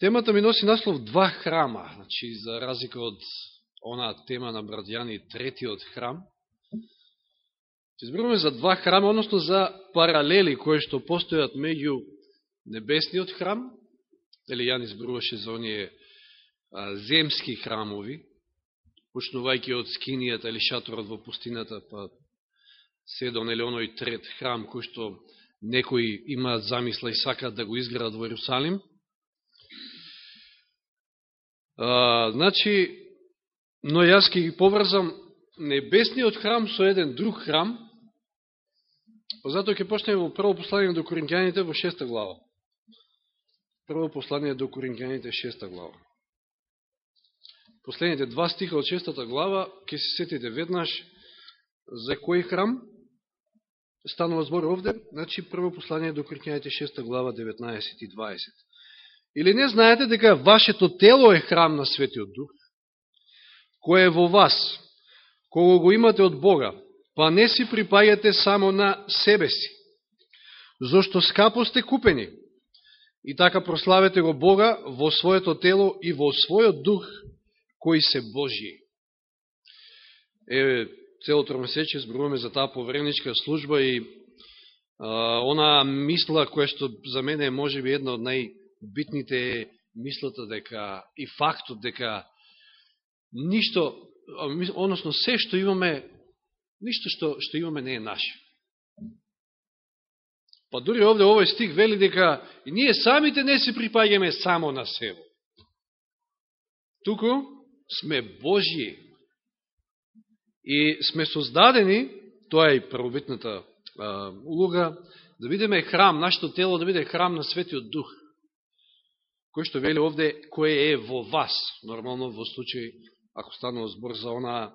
Темата ми носи наслов два храма, значи за разлика од онаа тема на Брадјани, третиот храм. Се зборуваме за два храма, односно за паралели кои што постојат меѓу небесниот храм, или Јан избруваше за оние а, земски храмови, почнувајќи од скинијата или шаторот во пустината, па се до нели оној трет храм кој што некои имаат замисла и сакаат да го изградат во Иерусалим. А, значи, но јас ке ги поврзам небесниот храм со еден друг храм, затоа ќе почнеме во прво послание до Коринќаните во шеста глава. Прво послание до Коринќаните шеста глава. Последните два стиха од шестата глава, ќе се сетите веднаш за кој храм станува збор овде, значи прво послание до Коринќаните шеста глава 19 и 20. Или не знаете дека вашето тело е храм на Светиот Дух, кој е во вас, кого го имате од Бога, па не си припајате само на себе си, зашто скапо сте купени, и така прославете го Бога во своето тело и во својот дух, кој се Божии. Еве, целото месече зборуваме за таа поверничка служба и а, она мисла која што за мене е можеби една од битните е мислата дека и фактот дека ништо, односно се што имаме, ништо што, што имаме не е наше. Па дури овде овој стих вели дека и ние самите не се припаѓаме само на себе. Туку сме Божји и сме создадени, тоа е и првобитната улога, да бидеме храм, нашето тело да биде храм на Светиот Дух, кој што вели овде, кој е во вас, нормално во случај ако станува збор за она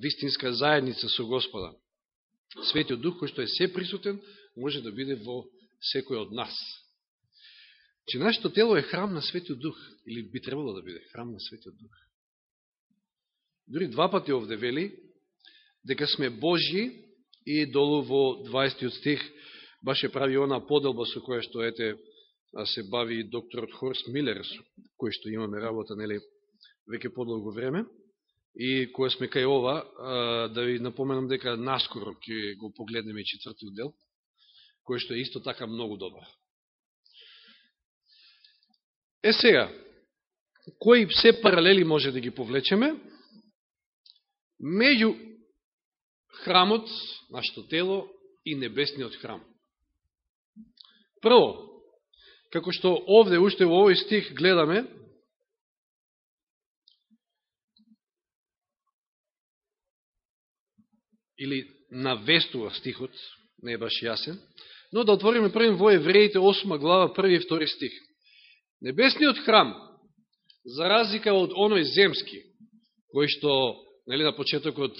вистинска заедница со Господа. Светиот Дух, кој што е се присутен, може да биде во секој од нас. Че нашето тело е храм на Светиот Дух, или би требало да биде храм на Светиот Дух. Дори два пати овде вели, дека сме Божји и долу во 20 стих баше прави она поделба со која што ете се бави докторот Хорст Милер, кој што имаме работа, нели, веќе подолго време. И која сме кај ова, да ви напоменам дека наскоро ќе го погледнеме и четвртиот дел, кој што е исто така многу добар. Е сега, кои се паралели може да ги повлечеме? Меѓу храмот, нашето тело и небесниот храм. Прво, како што овде уште во овој стих гледаме, или навестува стихот, не е баш јасен, но да отвориме првим во Евреите 8 глава, први и втори стих. Небесниот храм, за разлика од оној земски, кој што, нели на почетокот,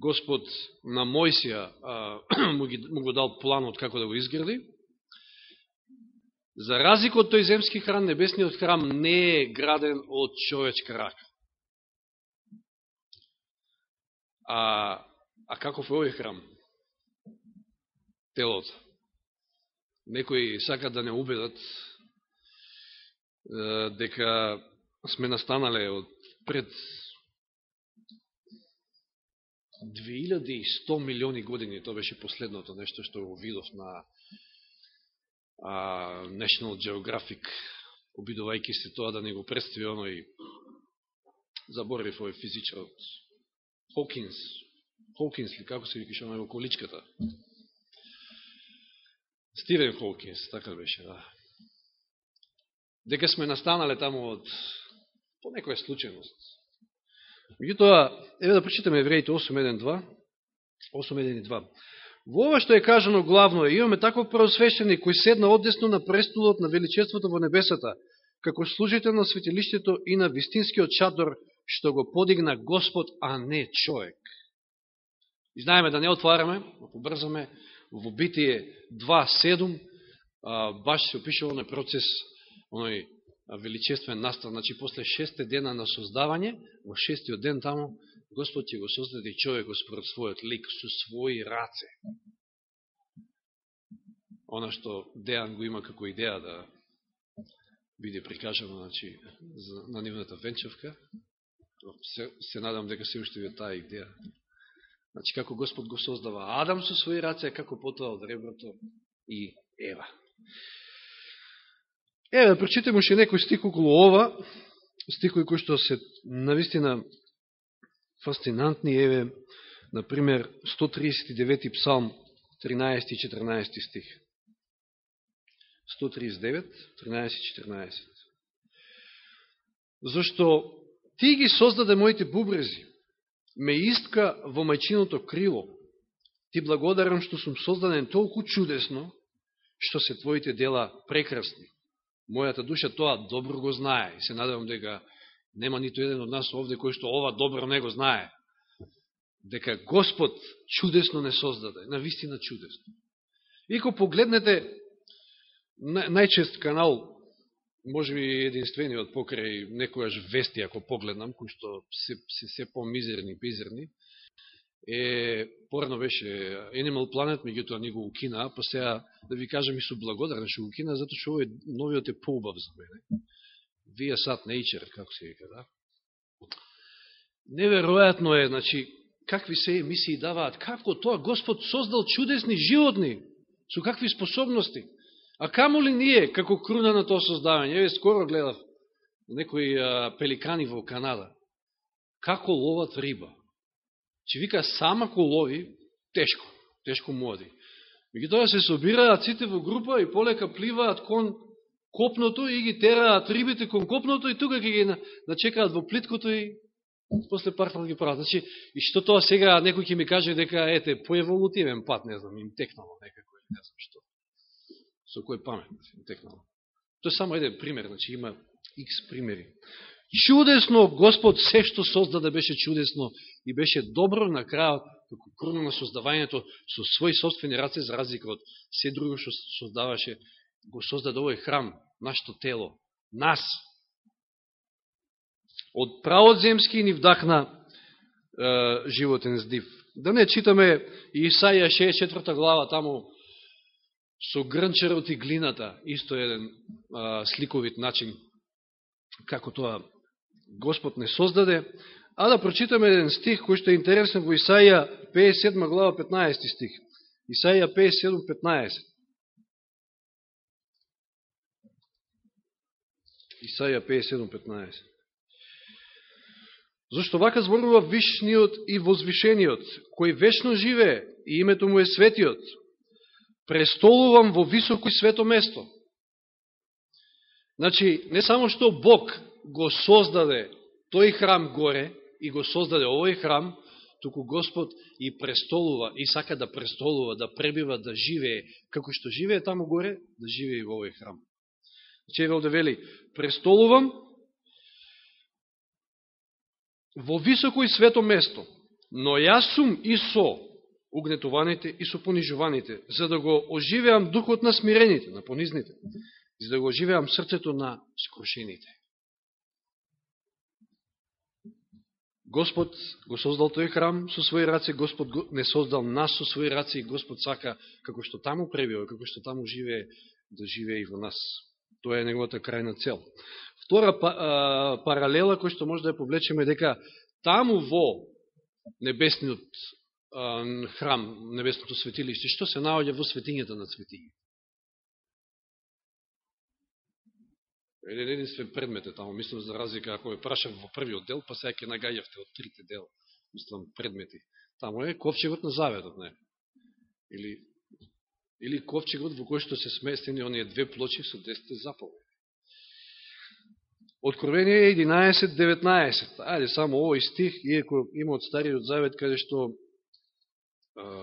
Господ на Мојсија му, ги, му го дал планот како да го изгради, за разлика од тој земски храм, небесниот храм не е граден од човечка рака. А А каков е овој храм? Телото. Некои сакат да не убедат дека сме настанале од пред 2100 милиони години, тоа беше последното нешто што го видов на а, National Geographic, обидувајќи се тоа да не го представи оној заборев овој физичарот Хокинс, Хокинс, ли како се викаше на количката? Стивен Хокинс, така беше, да. Дека сме настанале таму од по некоја случајност. Меѓутоа, еве да прочитаме Евреите 8.1.2. 8.1.2. Во ова што е кажано главно е, имаме таков просвещеник кој седна одесно на престолот на величеството во небесата, како служител на светилиштето и на вистинскиот чадор, што го подигна Господ, а не човек. И знаеме да не отвараме, да побрзаме, во Битие 2.7, баш се опишува на процес, оној величествен настан, значи после шесте дена на создавање, во шестиот ден таму, Господ ќе го создаде човекот според својот лик, со своји раце. Она што Дејан го има како идеја да, биде прикажано значи, на нивната венчавка. Се, се надам дека се уште ви таа идеја. Значи, како Господ го создава Адам со своји раце, како потоа од реброто и Ева. Еве, да прочитаме уште некој стик околу ова, стикој кој што се навистина фасцинантни, еве, например, 139 псалм, 13 и 14 стих. 139, 13 и 14. Зашто ти ги создаде моите бубрези, ме истка во мајчиното крило. Ти благодарам што сум создаден толку чудесно, што се твоите дела прекрасни. Мојата душа тоа добро го знае и се надевам дека нема нито еден од нас овде кој што ова добро не го знае. Дека Господ чудесно не создаде, на вистина чудесно. Ико погледнете најчест канал, може би единствениот покрај некојаш вести, ако погледнам, кои што се, се, се по-мизерни, пизерни, е, порано беше Animal Planet, меѓутоа ни го укина, па сега да ви кажам и су благодарен што го укина, затоа што овој новиот е поубав за мене. Вие сад нејчер како се вика, да? Неверојатно е, значи, какви се емисии даваат, како тоа Господ создал чудесни животни, со какви способности. А камо ли ние, како круна на тоа создавање? Еве, скоро гледав некои а, пеликани во Канада. Како ловат риба? Че вика, сама ко лови, тешко, тешко млади. Меѓу тоа се собираат сите во група и полека пливаат кон копното и ги тераат рибите кон копното и тука ги начекаат во плиткото и после парфал ги прават. Значи, и што тоа сега некој ќе ми каже дека, ете, по еволутивен пат, не знам, им текнало некако, не знам што со кој памет значи, текнало. Тоа е само еден пример, значи има X примери. Чудесно Господ се што создаде беше чудесно и беше добро на крајот, како круна на создавањето со своји собствени раце, за разлика од се друго што создаваше, го создаде овој храм, нашето тело, нас. Од правот земски ни вдахна е, животен здив. Да не читаме Исаја 64 глава, таму со грнчарот и глината, исто еден а, сликовит начин како тоа Господ не создаде, а да прочитаме еден стих кој што е интересен во Исаија 57 глава 15 стих. Исаија 57 15. Исаја 57 15. Зошто вака зборува вишниот и возвишениот, кој вечно живе и името му е светиот, престолувам во високо и свето место. Значи, не само што Бог го создаде тој храм горе и го создаде овој храм, туку Господ и престолува, и сака да престолува, да пребива, да живее, како што живее таму горе, да живее и во овој храм. Значи, еве да вели, престолувам во високо и свето место, но јас сум и со угнетуваните и со понижуваните, за да го оживеам духот на смирените, на понизните, за да го оживеам срцето на скрушените. Господ го создал тој храм со своји раце, Господ не создал нас со своји раце и Господ сака, како што таму пребива, како што таму живее, да живее и во нас. Тоа е неговата крајна цел. Втора па, паралела која што може да ја повлечеме дека таму во небесниот храм, небесното светилиште, што се наоѓа во светињата на светиња. Еден единствен предмет е таму, мислам за разлика, ако ме прашав во првиот дел, па сега ќе нагајавте од трите дела, мислам предмети. Таму е ковчегот на заветот, не? Или, или ковчегот во кој што се сместени оние две плочи со десете заповеди. Откровение 11.19. Ајде, само овој стих, иеко има од Стариот Завет, каде што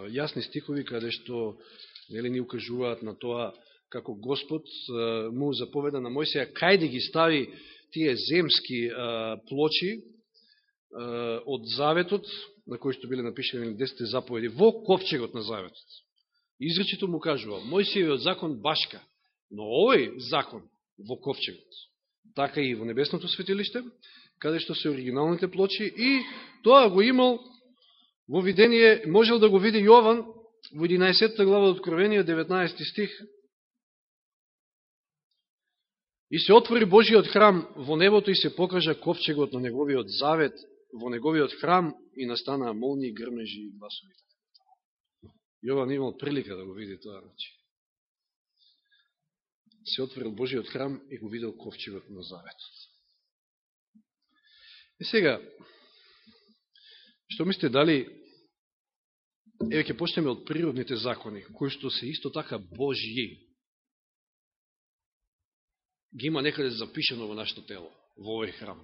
јасни стихови каде што нели ни укажуваат на тоа како Господ му заповеда на Мојсија кај да ги стави тие земски плочи од заветот на кој што биле напишени 10 заповеди во ковчегот на заветот. Изречето му кажува, Мојсијевиот закон башка, но овој закон во ковчегот, така и во небесното светилиште, каде што се оригиналните плочи и тоа го имал Во видение можел да го види Јован во 11 глава од Откровение, 19 стих. И се отвори Божиот храм во небото и се покажа ковчегот на неговиот завет во неговиот храм и настанаа молни, грмежи и гласови. Јован имал прилика да го види тоа. Значи. Се отворил Божиот храм и го видел ковчегот на заветот. И сега, што мислите, дали, еве ќе почнеме од природните закони, кои што се исто така Божји, ги има некаде запишено во нашето тело, во овој храм.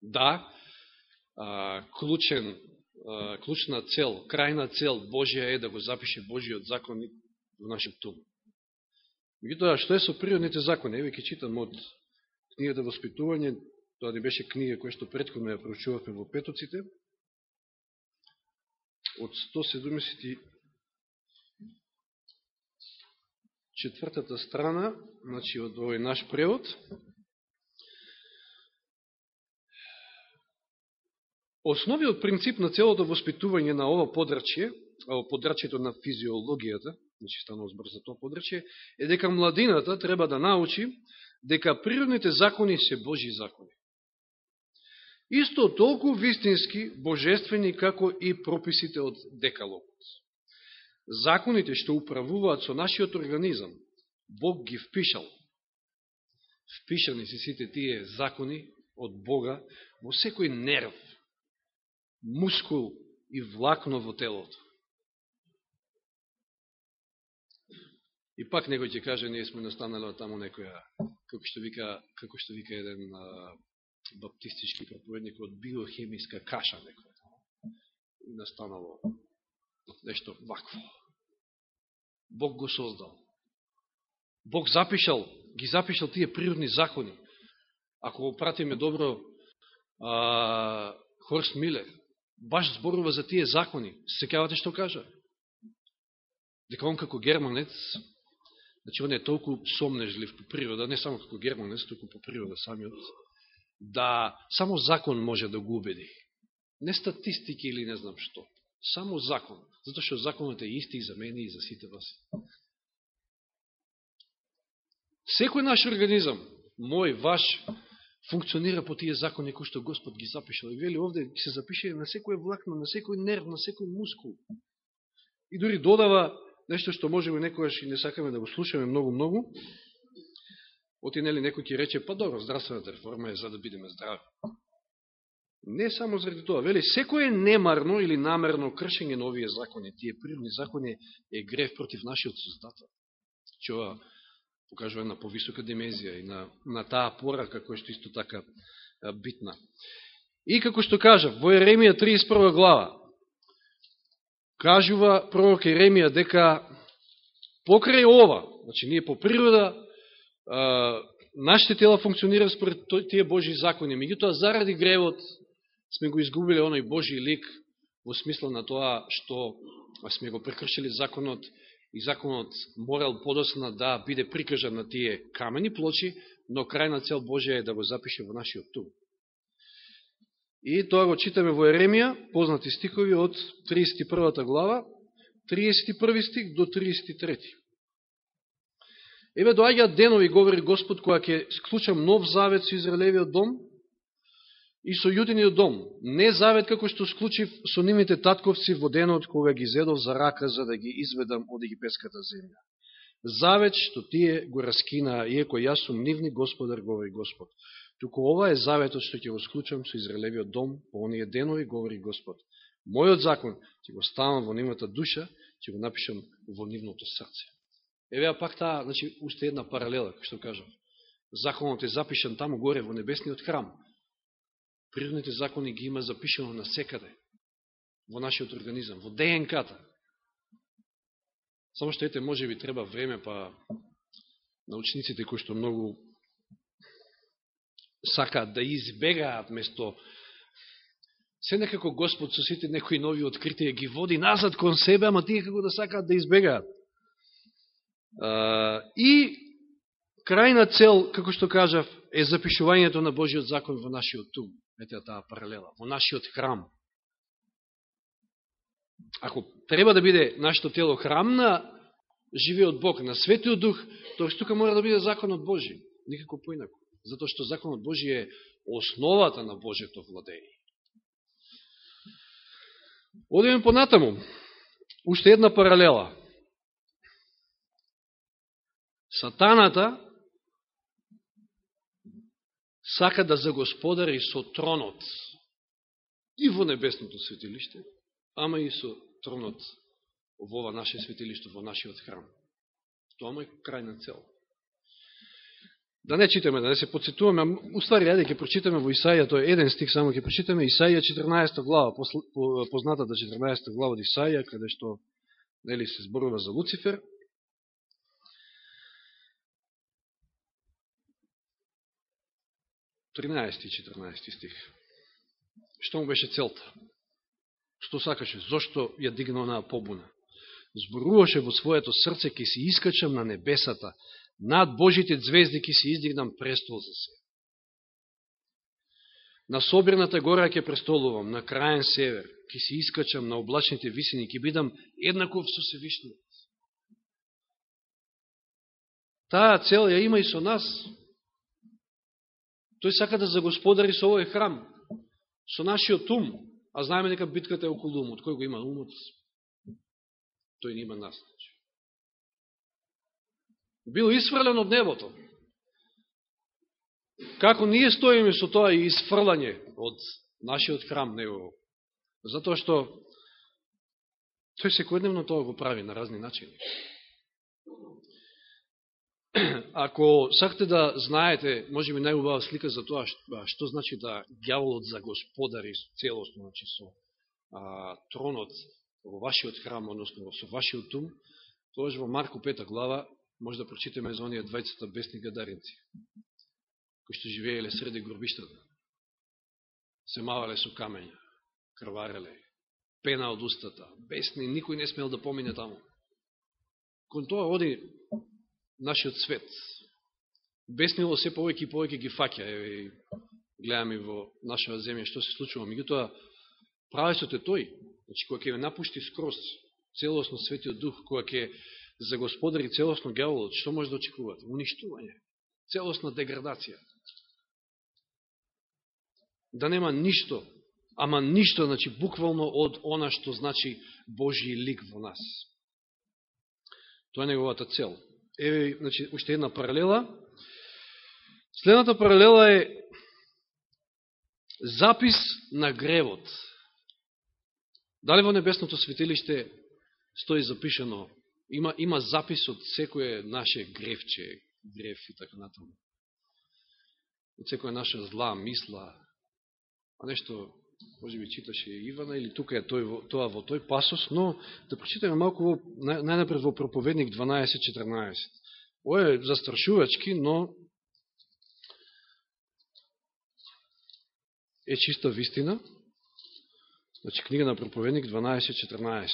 Да, клучен, клучна цел, крајна цел Божија е да го запише Божиот закон во нашиот тум. Меѓутоа, што е со природните закони? Еве ќе читам од книгата Воспитување, тоа не беше книга која што предходно ја проучувавме во Петоците, од 170 четвртата страна, значи од овој наш превод, Основиот принцип на целото воспитување на ова подрачје, подрачјето на физиологијата, значи станува збор за тоа подрачје, е дека младината треба да научи дека природните закони се Божи закони. Исто толку вистински, божествени, како и прописите од декалогот. Законите што управуваат со нашиот организам, Бог ги впишал. Впишани се сите тие закони од Бога во секој нерв, мускул и влакно во телото. И пак некој ќе каже, ние сме настанали таму некоја, како што вика, како што вика еден а, баптистички проповедник од биохемиска каша некоја. И настанало нешто вакво. Бог го создал. Бог запишал, ги запишал тие природни закони. Ако го пратиме добро, а, Хорст Милер, баш зборува за тие закони. Секавате што кажа? Дека он како германец, значи он е толку сомнежлив по природа, не само како германец, толку по природа самиот, да само закон може да го убеди. Не статистики или не знам што. Само закон. Зато што законот е исти и за мене и за сите вас. Секој наш организам, мој, ваш, функционира по тие закони кои што Господ ги запишал. И вели овде се запише на секој влакно, на секој нерв, на секој мускул. И дури додава нешто што можеме некојаш и не сакаме да го слушаме многу-многу. Оти нели некој ќе рече, па добро, здравствената реформа е за да бидеме здрави. Не само заради тоа. Вели, секое немарно или намерно кршење на овие закони, тие природни закони, е грев против нашиот Создател. Чува покажува една повисока димензија и на, на таа порака која што исто така битна. И како што кажа, во Еремија 31 глава, кажува пророк Еремија дека покрај ова, значи ние по природа, а, нашите тела функционира според тие Божи закони, меѓутоа заради гревот сме го изгубили оној Божи лик во смисла на тоа што сме го прекршили законот и законот морал подосна да биде прикажан на тие камени плочи, но крајна цел Божија е да го запише во нашиот тум. И тоа го читаме во Еремија, познати стикови од 31 глава, 31 стик до 33. Еве доаѓаат денови, говори Господ, која ќе склучам нов завет со Израелевиот дом, и со јудиниот дом, не завет како што склучив со нивните татковци во денот кога ги зедов за рака за да ги изведам од египетската земја. Завет што тие го раскинаа, иеко јас сум нивни господар, говори Господ. Туку ова е заветот што ќе го склучам со Израелевиот дом по оние денови, говори Господ. Мојот закон ќе го ставам во нивната душа, ќе го напишам во нивното срце. Еве пак таа, значи, уште една паралела, што кажам. Законот е запишан таму горе во небесниот храм, природните закони ги има запишено на секаде во нашиот организам, во ДНК-та. Само што ете, може би треба време, па научниците кои што многу сакаат да избегаат место се некако Господ со сите некои нови откритија ги води назад кон себе, ама тие како да сакаат да избегаат. И крајна цел, како што кажав, е запишувањето на Божиот закон во нашиот тум. Ете таа паралела. Во нашиот храм. Ако треба да биде нашето тело храм на живиот Бог, на Светиот Дух, тоа што тука мора да биде законот Божи. никако поинако. Затоа што законот Божи е основата на Божето владење. Одиме понатаму. Уште една паралела. Сатаната сака да загосподари со тронот и во небесното светилиште, ама и со тронот во ова наше светилиште, во нашиот храм. Тоа му е крајна цел. Да не читаме, да не се подсетуваме, уствари, ајде ќе прочитаме во Исаија, тој е еден стих, само ќе прочитаме Исаија 14 глава, познатата да 14 глава од Исаија, каде што нели се зборува за Луцифер. Тринаести и 14 стих. Што му беше целта? Што сакаше? Зошто ја дигна онаа побуна? Зборуваше во своето срце, ке си искачам на небесата, над Божите звезди ке си издигнам престол за се. На Собирната гора ќе престолувам, на краен север, ќе си искачам на облачните висини, ќе бидам еднаков со Севишниот. Таа цел ја има и со нас. Тој сака да загосподари со овој храм, со нашиот ум, а знаеме дека битката е околу умот. Кој го има умот? Тој не има нас. Значи. Бил исфрлен од небото. Како ние стоиме со тоа и исфрлање од нашиот храм негово. Затоа што тој секојдневно тоа го прави на разни начини. Ако сакате да знаете, може би најубава слика за тоа што, што значи да гјаволот за господари целосно, значи со а, тронот во вашиот храм, односно со вашиот ум, тоа во Марко 5 глава може да прочитаме за оние двајцата бесни гадаринци, кои што живееле среди горбиштата, се мавале со камења, крвареле, пена од устата, бесни, никој не смел да помине таму. Кон тоа оди нашиот свет. Беснило се повеќе и повеќе ги фаќа. Еве, гледаме во нашата земја што се случува. Меѓутоа, правесот е тој. Значи, кога ќе напушти скроз целосно светиот дух, кога ќе загосподари целосно гјаволот, што може да очекувате? Уништување. Целосна деградација. Да нема ништо, ама ништо, значи, буквално од она што значи Божи лик во нас. Тоа е неговата цел еве, значи, уште една паралела. Следната паралела е запис на гревот. Дали во небесното светилиште стои запишано? има, има запис од секоје наше гревче, грев и така натаму. Од секоја наша зла, мисла, а нешто може би читаше Ивана, или тука е тој, тоа во тој пасос, но да прочитаме малку во, најнапред во проповедник 12.14. Ој е застрашувачки, но е чиста вистина. Значи, книга на проповедник 12.14.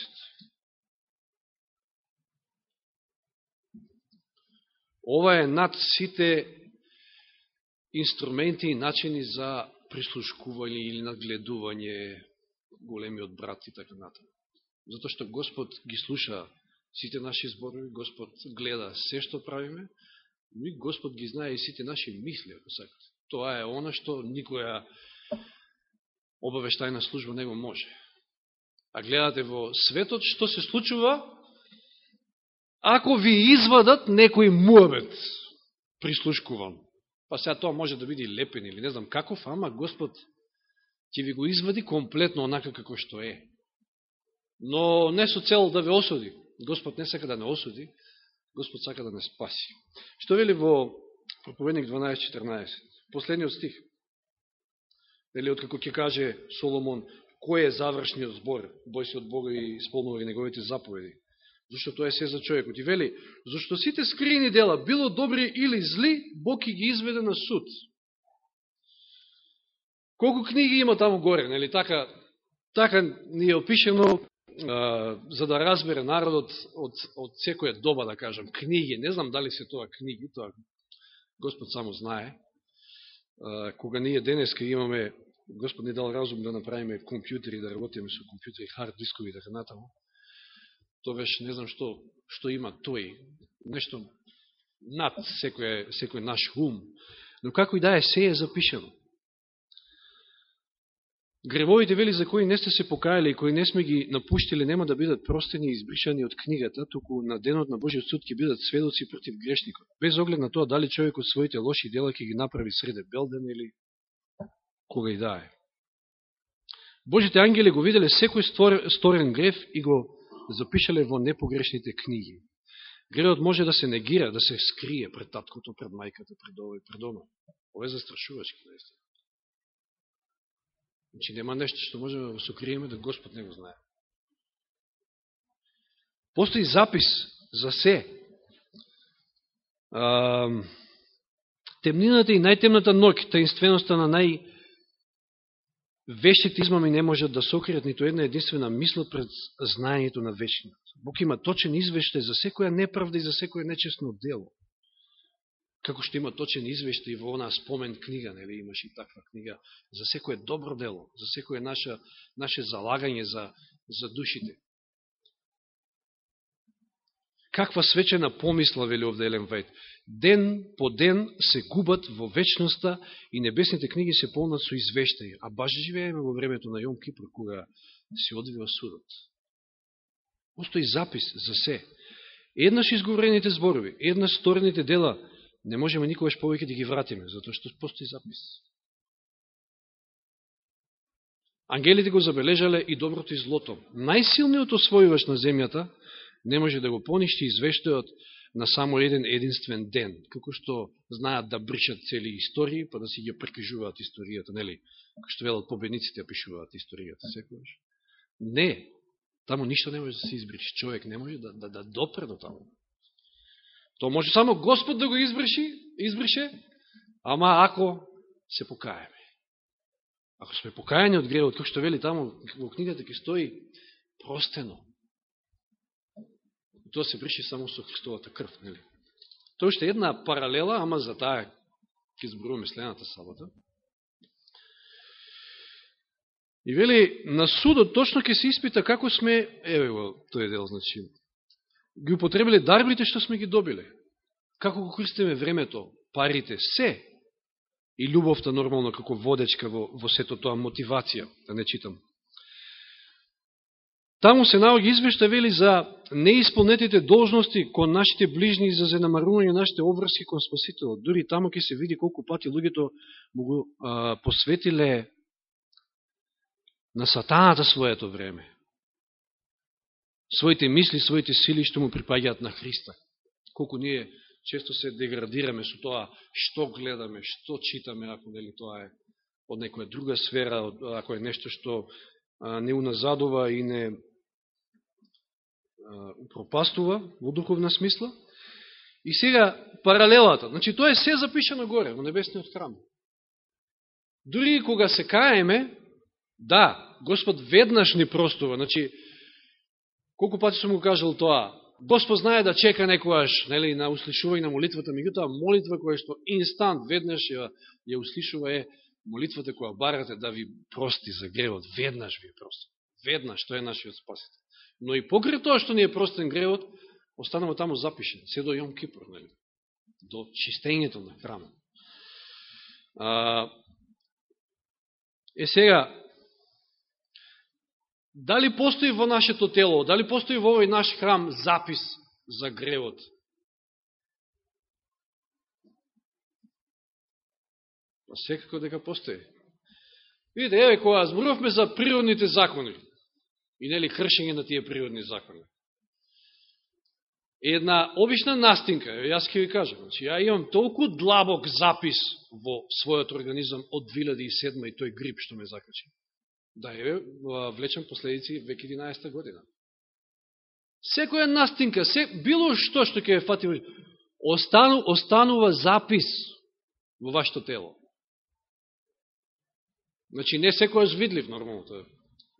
Ова е над сите инструменти и начини за прислушкување или надгледување големиот брат и така натаму. Затоа што Господ ги слуша сите наши зборови, Господ гледа се што правиме, но и Господ ги знае и сите наши мисли, ако сакате. Тоа е она што никоја обавештајна служба не го може. А гледате во светот што се случува ако ви извадат некој муабет прислушкуван. Па сега тоа може да биде лепен или не знам каков, ама Господ ќе ви го извади комплетно онака како што е. Но не со цел да ве осуди. Господ не сака да не осуди, Господ сака да не спаси. Што вели во проповедник 12.14? Последниот стих. Вели, откако ќе каже Соломон, кој е завршниот збор, бој се од Бога и исполнувај неговите заповеди зашто тоа е се за човекот. И вели, зашто сите скриени дела, било добри или зли, Бог ги изведе на суд. Колку книги има таму горе, нели така, така ни е опишено, а, за да разбере народот од, од секоја доба, да кажам, книги. Не знам дали се тоа книги, тоа Господ само знае. А, кога ние денеска имаме, Господ не дал разум да направиме компјутери, да работиме со компјутери, хард дискови и така натаму, то беше, не знам што, што има тој, нешто над секој, секој наш ум. Но како и да е, се е запишено. Гревовите вели за кои не сте се покајали и кои не сме ги напуштили нема да бидат простени и избришани од книгата, туку на денот на Божиот суд ќе бидат сведоци против грешникот. Без оглед на тоа дали човекот своите лоши дела ќе ги направи среде Белден или кога и да е. Божите ангели го виделе секој створен грев и го запишале во непогрешните книги. Гредот може да се негира, да се скрие пред таткото, пред мајката, пред овој, пред оно. Ова е застрашувачки, наистина. Значи, нема нешто што можеме да го сокриеме, да Господ не го знае. Постои запис за се. А, темнината и најтемната ноќ, таинственоста на нај вешите измами не можат да сокријат нито една единствена мисла пред знаењето на вечниот. Бог има точен извештај за секоја неправда и за секоја нечестно дело. Како што има точен извештај во онаа спомен книга, нели имаш и таква книга, за секое добро дело, за секое наше, наше залагање за, за душите. Каква свечена помисла, вели овде Елен Вајд. Ден по ден се губат во вечноста и небесните книги се полнат со извештаја. А баш живееме во времето на Јом Кипр, кога се одвива судот. Постои запис за се. Еднаш изговорените зборови, еднаш сторените дела, не можеме никогаш повеќе да ги вратиме, затоа што постои запис. Ангелите го забележале и доброто и злото. Најсилниот освојувач на земјата не може да го поништи извештајот на само еден единствен ден, како што знаат да бришат цели истории, па да си ја прекажуваат историјата, нели? Како што велат победниците пишуваат историјата секојаш. Не, таму ништо не може да се избриши. Човек не може да, да, да допре до таму. То може само Господ да го избриши, избрише, ама ако се покаеме. Ако сме покајани од гревот, како што вели таму во книгата ќе стои простено, тоа се врши само со Христовата крв, нели? Тоа што една паралела, ама за таа ќе зборуваме следната сабота. И вели, на судот точно ќе се испита како сме, еве го тој дел, значи, ги употребиле дарбите што сме ги добиле. Како го користиме времето, парите, се, и љубовта нормално како водечка во, во сето тоа мотивација, да не читам Таму се наоѓа извешта вели за неисполнетите должности кон нашите ближни за занамарување нашите обврски кон Спасителот. Дури таму ќе се види колку пати луѓето му го а, посветиле на сатаната своето време. Своите мисли, своите сили што му припаѓаат на Христа. Колку ние често се деградираме со тоа што гледаме, што читаме, ако нели тоа е од некоја друга сфера, ако е нешто што не уназадува и не упропастува во духовна смисла. И сега паралелата, значи тоа е се запишено горе во небесниот храм. Дури кога се каеме, да, Господ веднаш ни простува, значи колку пати сум го кажал тоа, Господ знае да чека некојаш нели, на услишување на молитвата, меѓутоа молитва која што инстант веднаш ја, ја услишува е молитвата која барате да ви прости за гревот, веднаш ви прости. Веднаш, тоа е нашиот спасител. Но и покрај тоа што ни е простен гревот, останува таму запишен, се до Јом Кипр, нели? до чистењето на храмот. е сега, дали постои во нашето тело, дали постои во овој наш храм запис за гревот? Па секако дека постои. Видите, еве, кога зборувавме за природните закони, и нели кршење на тие природни закони. Една обична настинка, јас ќе ви кажам, значи, ја имам толку длабок запис во својот организам од 2007 и тој грип што ме закачи. Да, еве, влечам последици век 11 година. Секоја настинка, се, било што што ќе фати, остану, останува запис во вашето тело. Значи, не секојаш видлив, нормално, тоа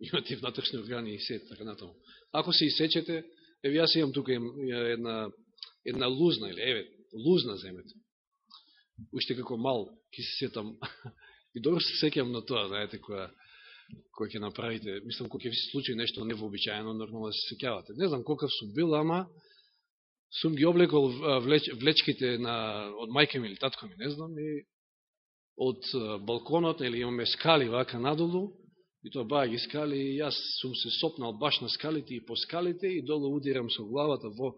имате внатрешни органи и се така натаму. Ако се исечете, еве јас имам тука една, една лузна, или еве, лузна земете. Уште како мал, ќе се сетам, и добро се секјам на тоа, знаете, која, кој ќе направите, мислам, кој ќе ви се случи нешто невообичаено, нормално да се сеќавате. Не знам колкав сум бил, ама сум ги облекол влеч, влечките на, од мајка ми или татко ми, не знам, и од балконот, или имаме скали вака надолу, и тоа баа ги скали, и јас сум се сопнал баш на скалите и по скалите, и долу удирам со главата во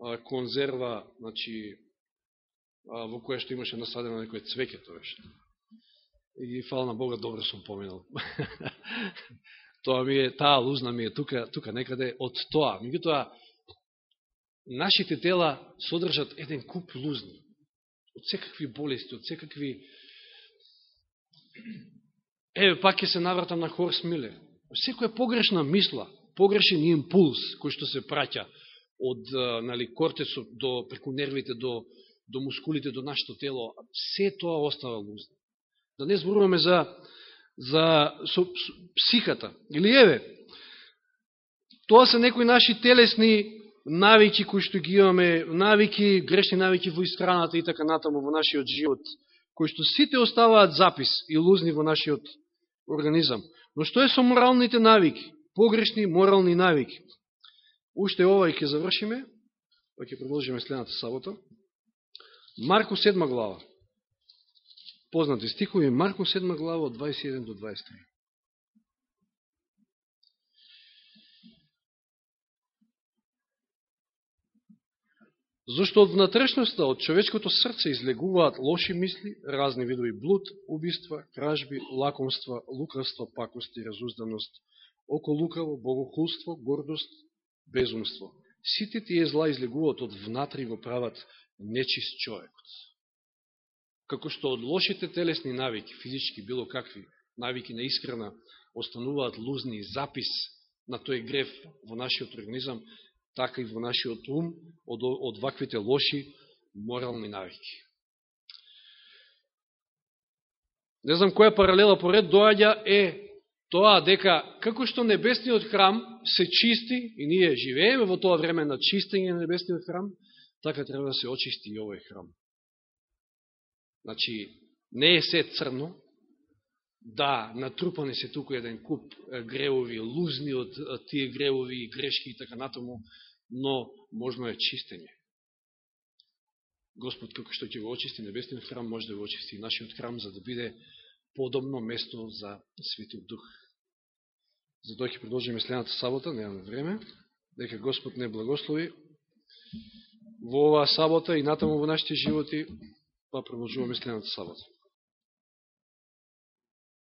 а, конзерва, значи, а, во која што имаше насадено некој цвеке тоеш. И фала на Бога, добро сум поминал. тоа ми е, таа лузна ми е тука, тука некаде од тоа. Меѓутоа, нашите тела содржат еден куп лузни. Од секакви болести, од секакви Еве, пак ќе се навратам на Хорс Милер. Секоја погрешна мисла, погрешен импулс кој што се праќа од нали, кортецот до преку нервите до, до мускулите до нашето тело, се тоа остава лузно. Да не зборуваме за, за со, со, психата. Или еве, тоа се некои наши телесни навики кои што ги имаме, навики, грешни навики во истраната и така натаму во нашиот живот, кои што сите оставаат запис и лузни во нашиот организам. Но што е со моралните навики? Погрешни морални навики. Уште ова и ќе завршиме, па ќе продолжиме следната сабота. Марко 7 глава. Познати стихови, Марко 7 глава од 21 до 23. Зошто од внатрешноста, од човечкото срце излегуваат лоши мисли, разни видови блуд, убиства, кражби, лакомства, лукавство, пакости, разузданост, околукаво, богохулство, гордост, безумство. Сите тие зла излегуваат од внатре и го прават нечист човекот. Како што од лошите телесни навики, физички, било какви навики на искрена, остануваат лузни запис на тој греф во нашиот организам, така и во нашиот ум од, од ваквите лоши морални навики. Не знам која паралела поред доаѓа е тоа дека како што небесниот храм се чисти и ние живееме во тоа време на чистење на небесниот храм, така треба да се очисти и овој храм. Значи, не е се црно, да, натрупани се туку еден куп гревови, лузни од тие гревови и грешки и така натаму, но можно е чистење. Господ, како што ќе го очисти небесниот храм, може да го очисти и нашиот храм, за да биде подобно место за Светиот Дух. За тоа ќе продолжиме следната сабота, немаме време. Дека Господ не благослови во оваа сабота и натаму во нашите животи, па продолжуваме следната сабота.